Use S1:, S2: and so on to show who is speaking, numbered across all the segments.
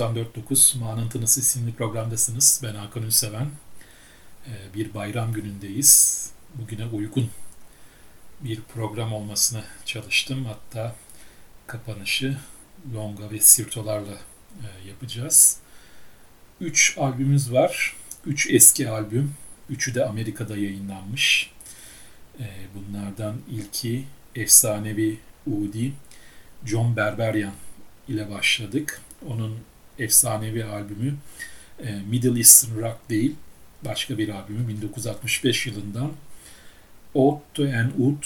S1: 94.9 Mağanın Tınısı isimli programdasınız. Ben Hakan Ünseven. Ee, Bir bayram günündeyiz. Bugüne uygun bir program olmasına çalıştım. Hatta kapanışı longa ve sirtolarla e, yapacağız. Üç albümümüz var. Üç eski albüm. Üçü de Amerika'da yayınlanmış. Ee, Bunlardan ilki efsanevi Udi, John Berberian ile başladık. Onun efsanevi albümü e, Middle Eastern Rock değil, başka bir albümü 1965 yılından Ode to an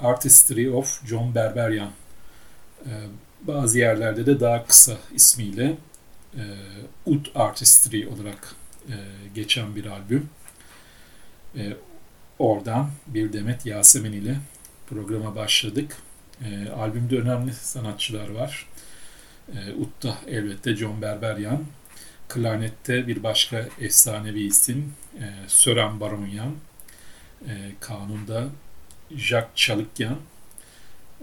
S1: Artistry of John Berberian. E, Bazı yerlerde de daha kısa ismiyle e, Oud Artistry olarak geçen bir albüm. Oradan bir demet Yasemin ile programa başladık. Albümde önemli sanatçılar var. E, Utta elbette John Berberian. Klarnette bir başka efsanevi isim e, Sören Baronyan. E, kanunda Jacques Çalıkyan.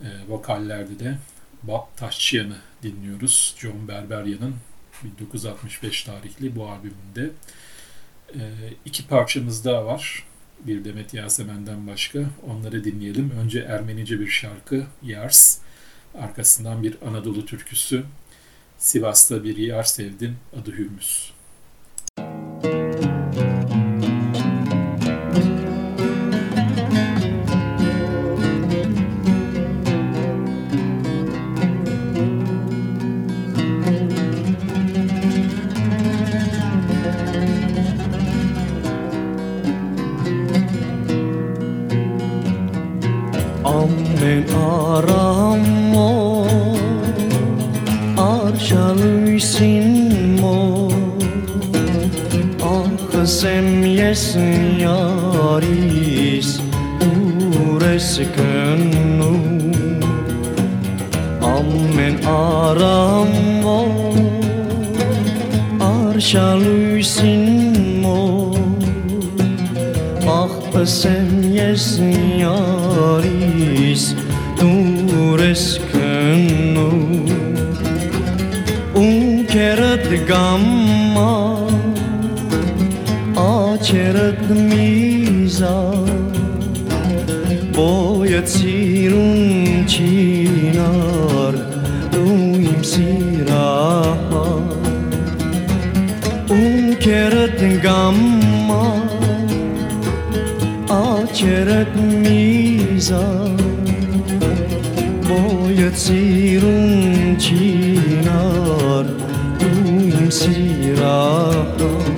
S1: E, vokallerde de Bob Taşçıyan'ı dinliyoruz. John Berberian'ın 1965 tarihli bu albümünde. E, iki parçamız daha var. Bir Demet Yasemen'den başka. Onları dinleyelim. Önce Ermenice bir şarkı Yars. Arkasından bir Anadolu türküsü. Sivas'ta bir yer sevdim adı Hürmüz.
S2: Amen Sem yesin yaris Ures gönnu Amen aramo Arşalıysin mo Ah sen yesin yaris Dures könnu Un keret gamma Açeret miza Boyat sirun çinar Duim siraha Un keret gamma Açeret miza Boyat sirun çinar Duim siraha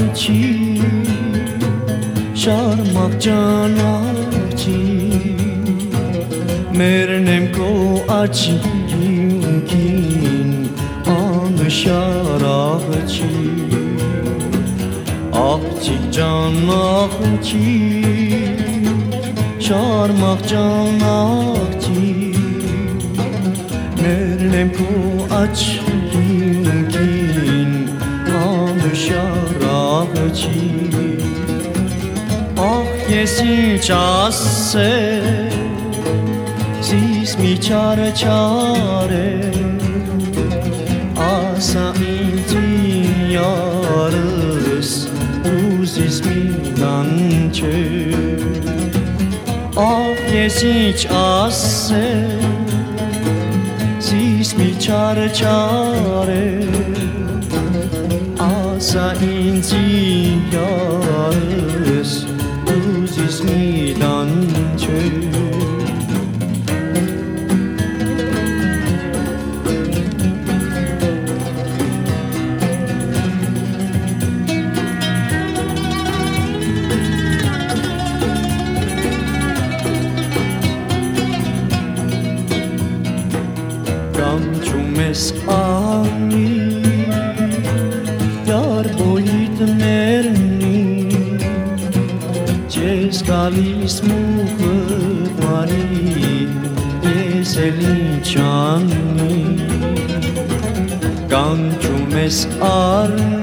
S2: canakçı Şarmak canakçı Mernem ko açı Yumkin Anı şarahçı Ahçı canakçı Şarmak canakçı Mernem ko aç ludzi Och, ah, jeśli czasy Dziś mi czary, czary A sami ty jarys Uzis mi danczy Och, jeśli czasy Dziś mi czary, czary Asa i じよ。اسمك طريق اسألي عني كان تمس أرني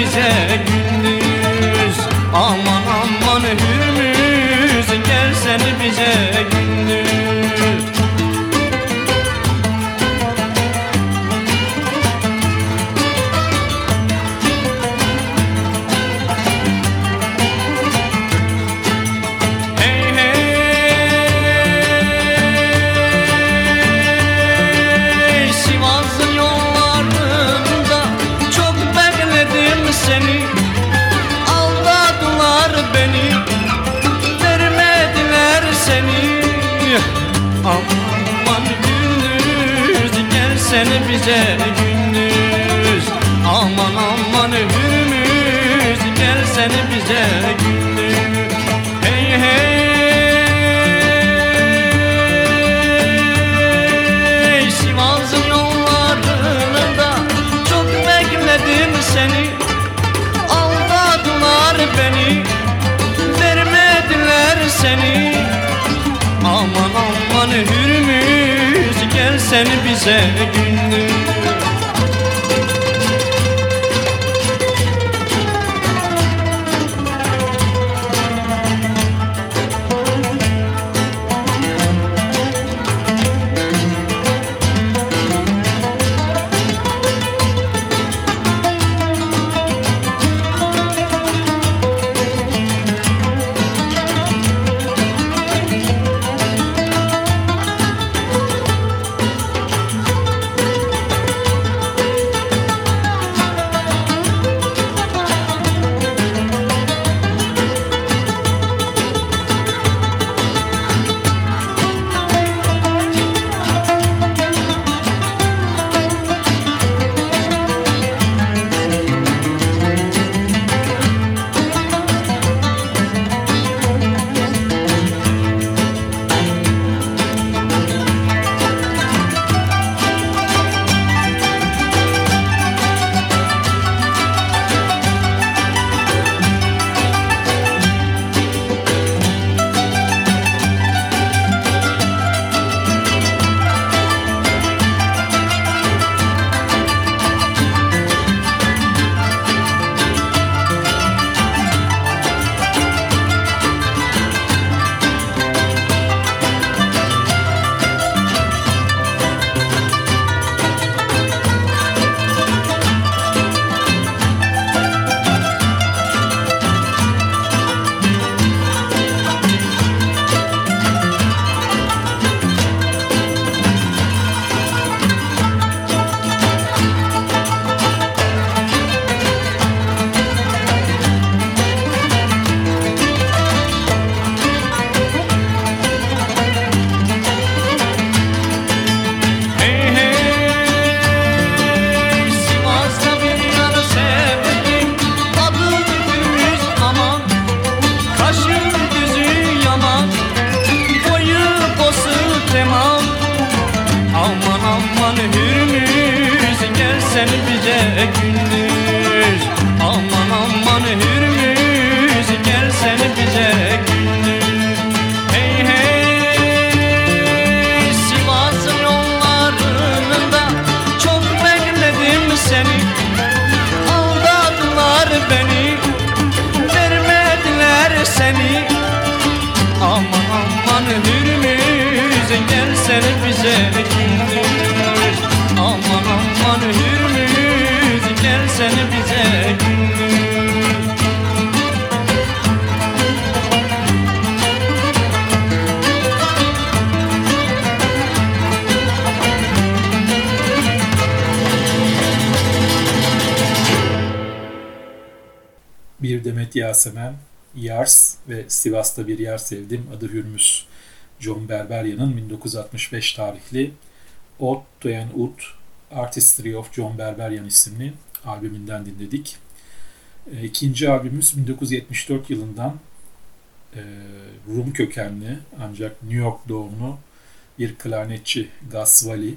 S2: bize sen bize gündüz. Aman aman Hürmüz gel sen bize
S1: Demet Yasemen, Yars ve Sivas'ta Bir Yer Sevdim adı Hürmüz. John Berberya'nın 1965 tarihli Ode to an Oud, Artistry of John Berberyan isimli albümünden dinledik. E, ikinci albümümüz 1974 yılından e, Rum kökenli ancak New York doğumlu bir klarnetçi Gasvali.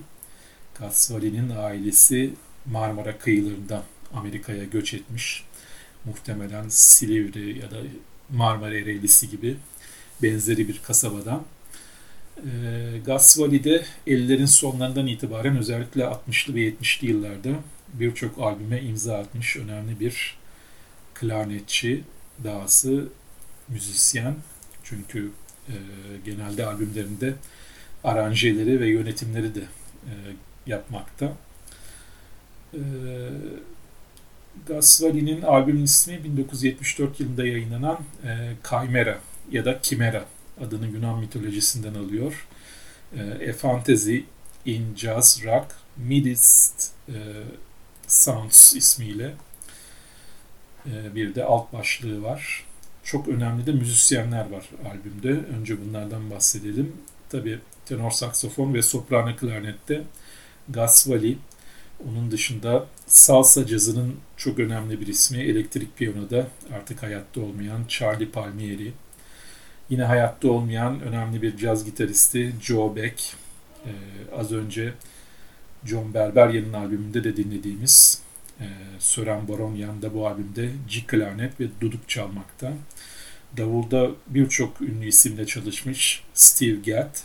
S1: Gasvali'nin ailesi Marmara kıyılarından Amerika'ya göç etmiş. Muhtemelen Silivri ya da Marmara Ereğlisi gibi benzeri bir kasabadan. E, Gasvali'de 50'lerin sonlarından itibaren özellikle 60'lı ve 70'li yıllarda birçok albüme imza atmış önemli bir klarnetçi, dahası müzisyen. Çünkü e, genelde albümlerinde aranjeleri ve yönetimleri de e, yapmakta. E, Gasvali'nin albümün ismi 1974 yılında yayınlanan e, Chimera ya da Kimera adını Yunan mitolojisinden alıyor. E, A Fantasy in Jazz Rock Midist e, Sounds ismiyle e, bir de alt başlığı var. Çok önemli de müzisyenler var albümde. Önce bunlardan bahsedelim. Tabi tenor saksofon ve soprano klarnette Gasvali. Onun dışında salsa cazının çok önemli bir ismi. Elektrik piyanoda artık hayatta olmayan Charlie Palmieri. Yine hayatta olmayan önemli bir caz gitaristi Joe Beck. Ee, az önce John Berberya'nın albümünde de dinlediğimiz e, Sören Baronyan da bu albümde G klarnet ve duduk çalmakta. Davulda birçok ünlü isimle çalışmış Steve Gadd.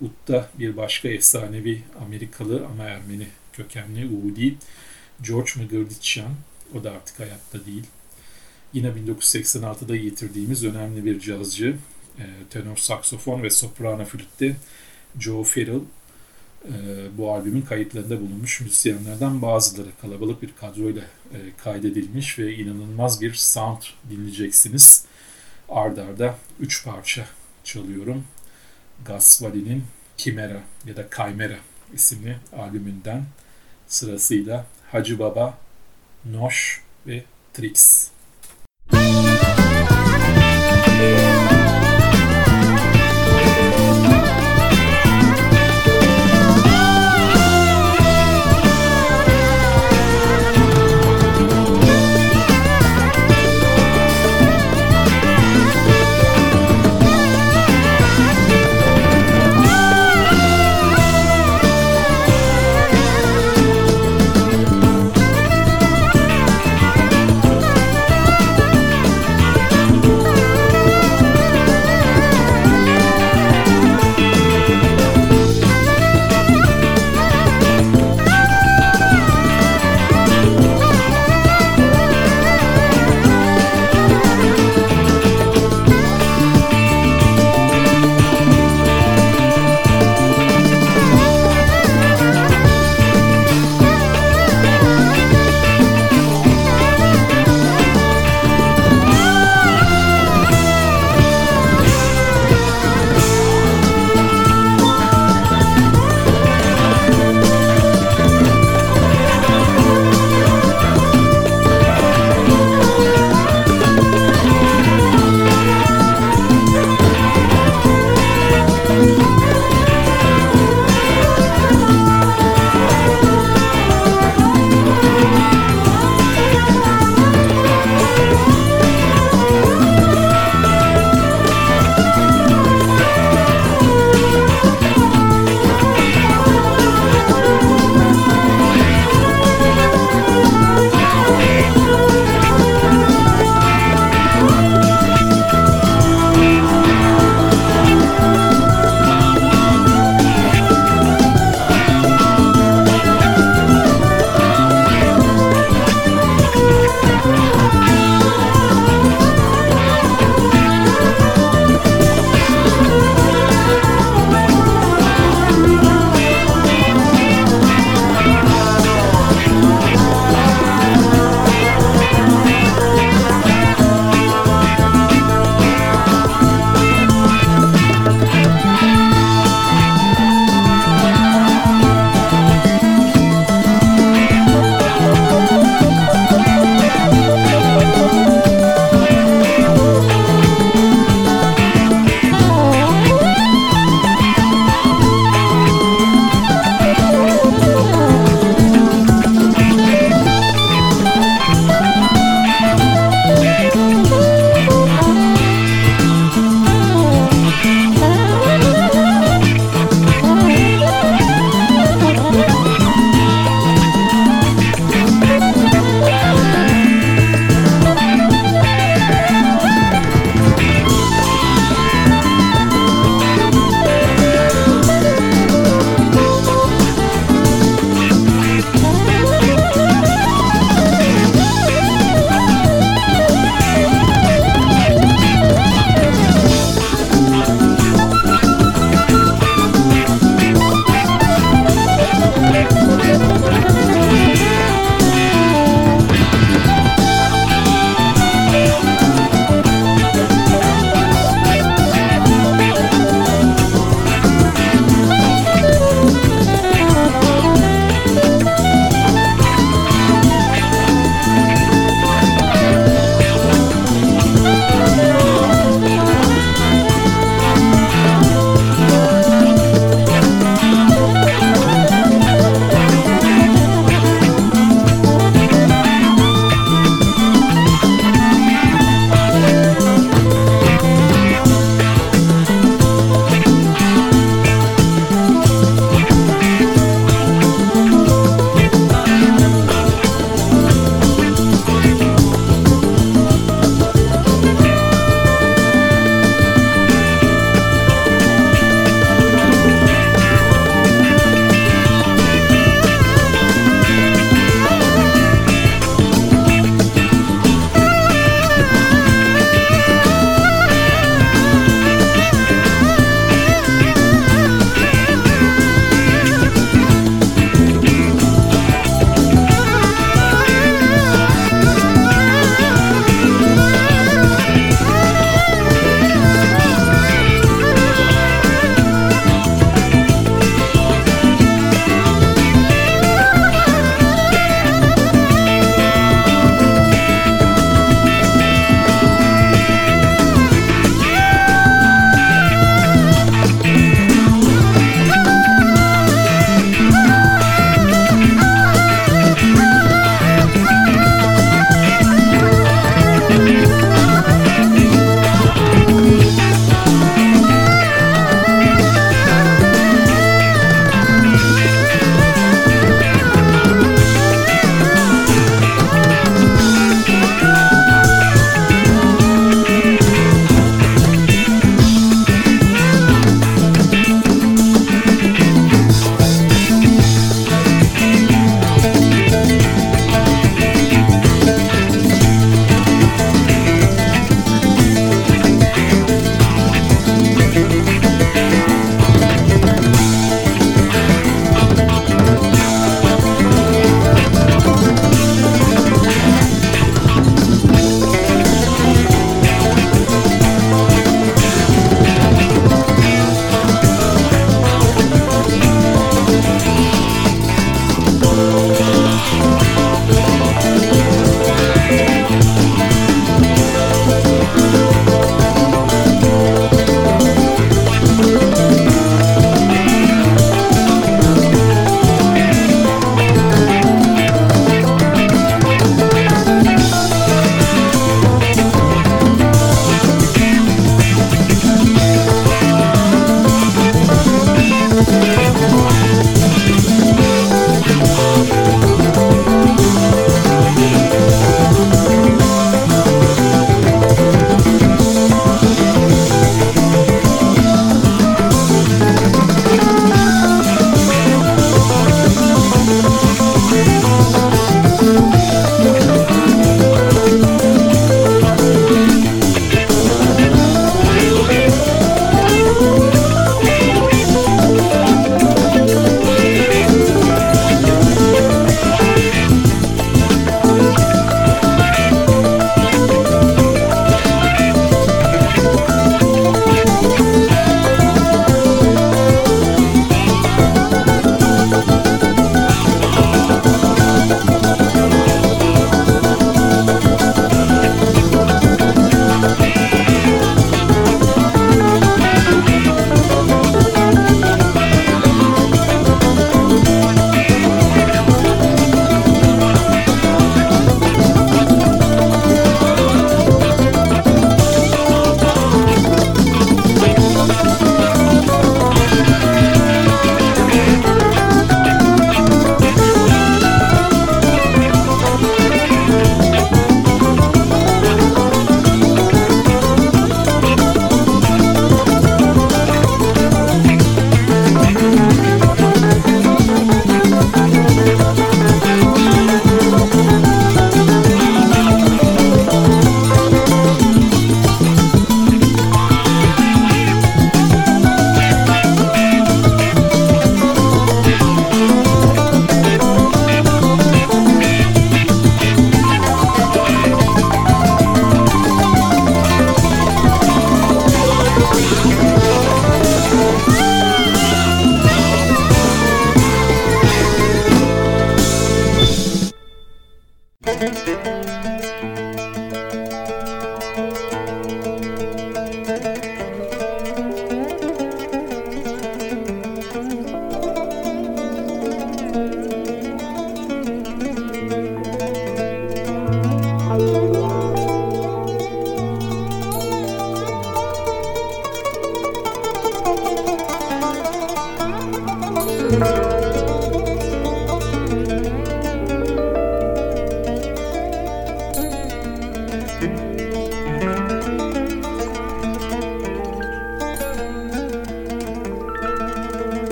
S1: Ud'da bir başka efsanevi Amerikalı ama Ermeni kökenli Udi George Mgrditchan. O da artık hayatta değil. Yine 1986'da yitirdiğimiz önemli bir cazcı, e, tenor saksofon ve soprano flütte Joe Farrell e, bu albümün kayıtlarında bulunmuş müzisyenlerden bazıları kalabalık bir kadroyla e, kaydedilmiş ve inanılmaz bir sound dinleyeceksiniz. Ardarda 3 parça çalıyorum. Gasvali'nin Kimera ya da Kaymera isimli albümünden sırasıyla Hacı Baba, Noş ve Trix.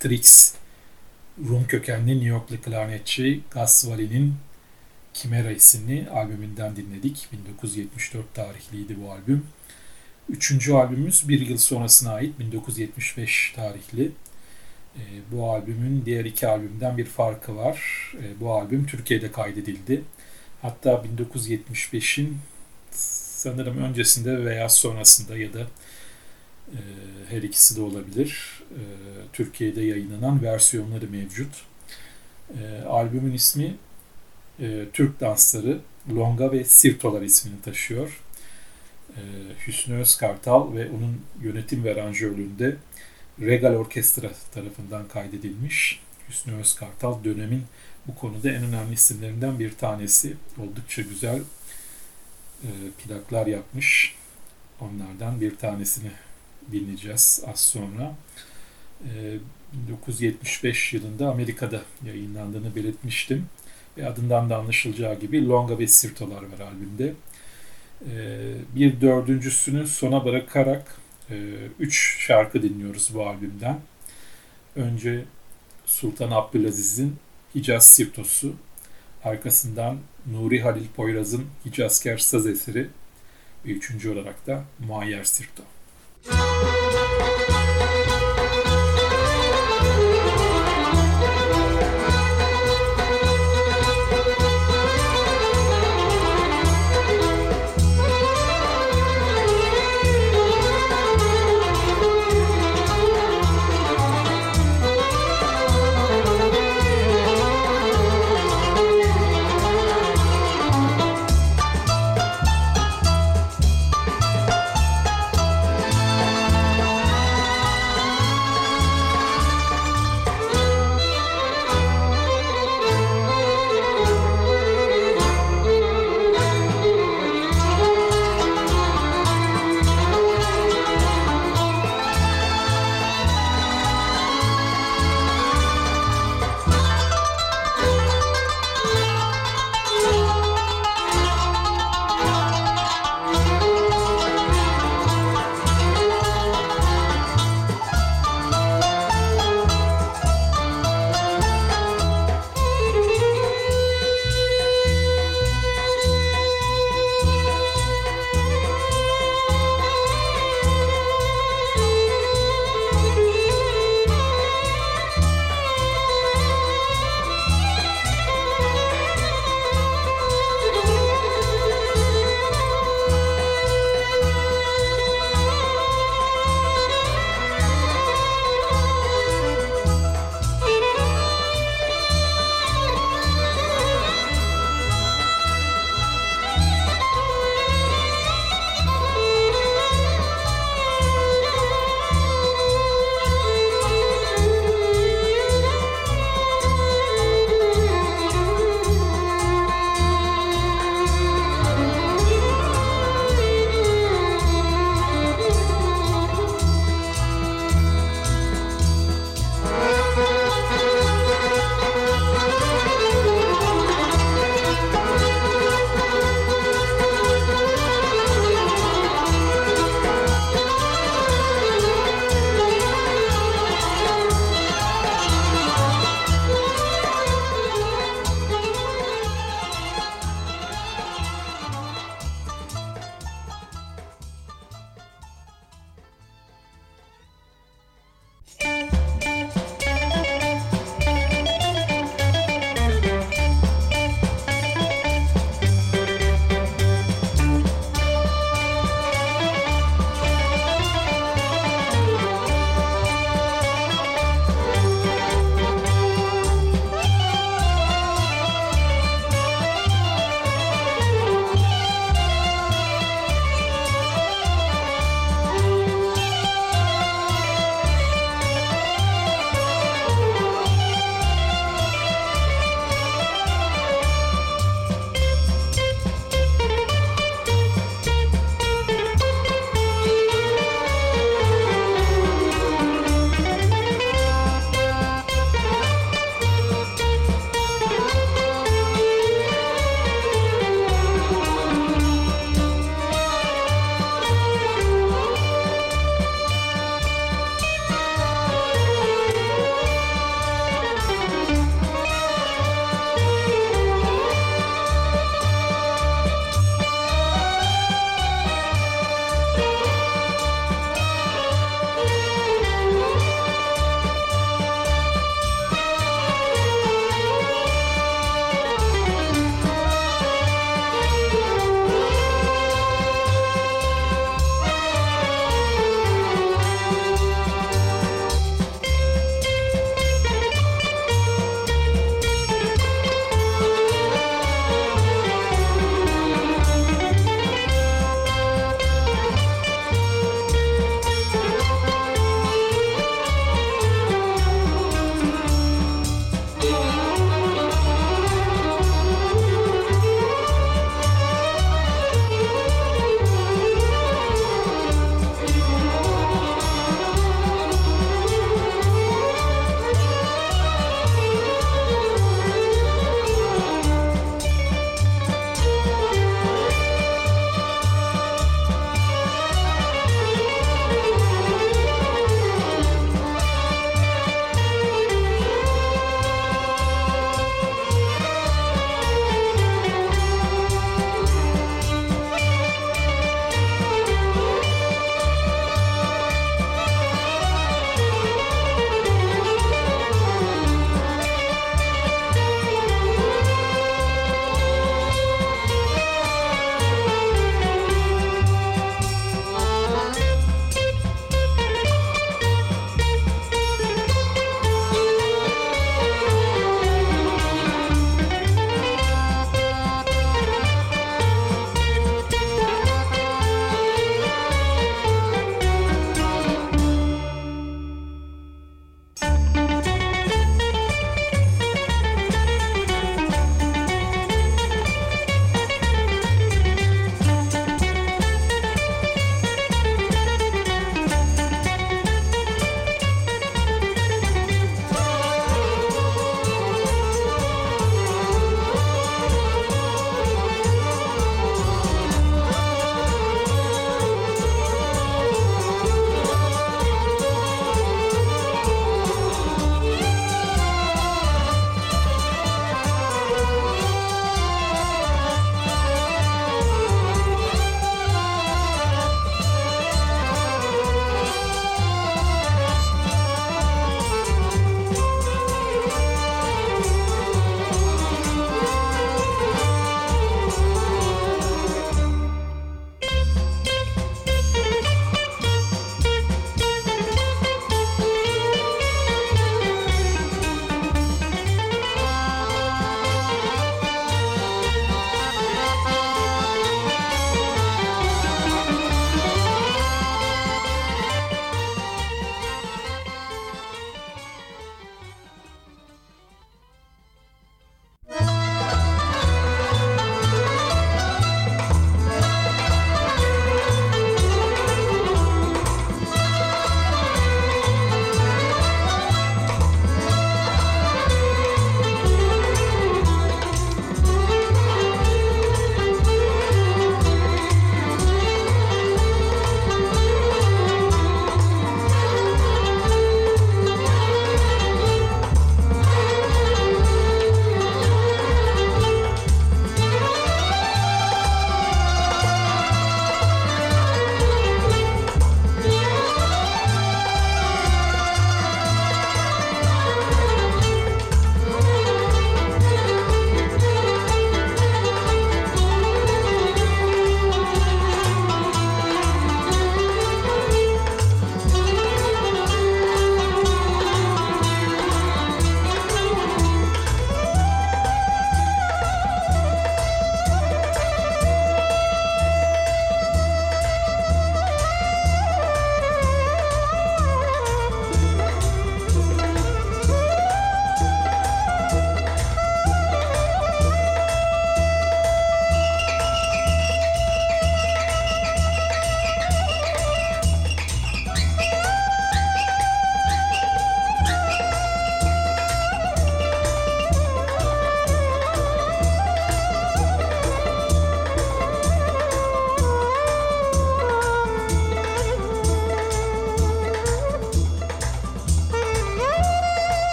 S1: Trix. Rum kökenli New Yorklu klarnetçi Gus Valley'nin Kimera isimli albümünden dinledik. 1974 tarihliydi bu albüm. Üçüncü albümümüz bir yıl sonrasına ait 1975 tarihli. E, bu albümün diğer iki albümden bir farkı var. E, bu albüm Türkiye'de kaydedildi. Hatta 1975'in sanırım öncesinde veya sonrasında ya da e, her ikisi de olabilir. E, Türkiye'de yayınlanan versiyonları mevcut. E, albümün ismi e, Türk Dansları Longa ve Sirtolar ismini taşıyor. Hüsnü Özkartal ve onun yönetim ve aranjörlüğünde Regal Orkestra tarafından kaydedilmiş. Hüsnü Özkartal dönemin bu konuda en önemli isimlerinden bir tanesi. Oldukça güzel e, plaklar yapmış. Onlardan bir tanesini dinleyeceğiz az sonra. E, 1975 yılında Amerika'da yayınlandığını belirtmiştim. Ve adından da anlaşılacağı gibi Longa ve Sirtolar var albümde. E, bir dördüncüsünü sona bırakarak e, üç şarkı dinliyoruz bu albümden. Önce Sultan Abdülaziz'in Hicaz Sirtosu, arkasından Nuri Halil Poyraz'ın Hicazkar Saz eseri ve üçüncü olarak da Muayyer Sirto. Thank you.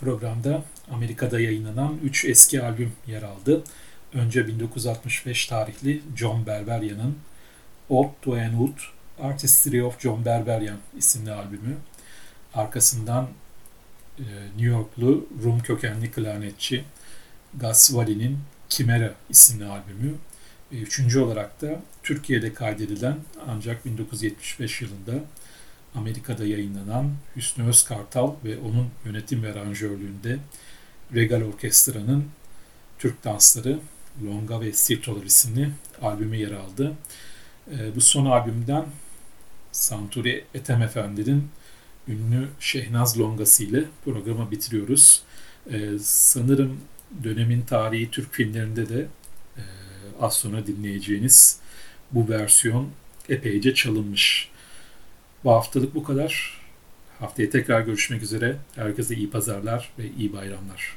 S1: Programda Amerika'da yayınlanan 3 eski albüm yer aldı. Önce 1965 tarihli John Berberian'ın Old an Wood Artistry of John Berberian isimli albümü. Arkasından e, New Yorklu Rum kökenli klarnetçi Gus Wally'nin Kimera isimli albümü. E, üçüncü olarak da Türkiye'de kaydedilen ancak 1975 yılında Amerika'da yayınlanan Hüsnü Özkartal ve onun yönetim ve aranjörlüğünde Regal Orkestra'nın Türk Dansları Longa ve Sirtolar isimli albümü yer aldı. E, bu son albümden Santuri Ethem Efendi'nin ünlü Şehnaz Longası ile programı bitiriyoruz. E, sanırım dönemin tarihi Türk filmlerinde de e, az sonra dinleyeceğiniz bu versiyon epeyce çalınmış. Bu haftalık bu kadar. Haftaya tekrar görüşmek üzere. Herkese iyi pazarlar ve iyi bayramlar.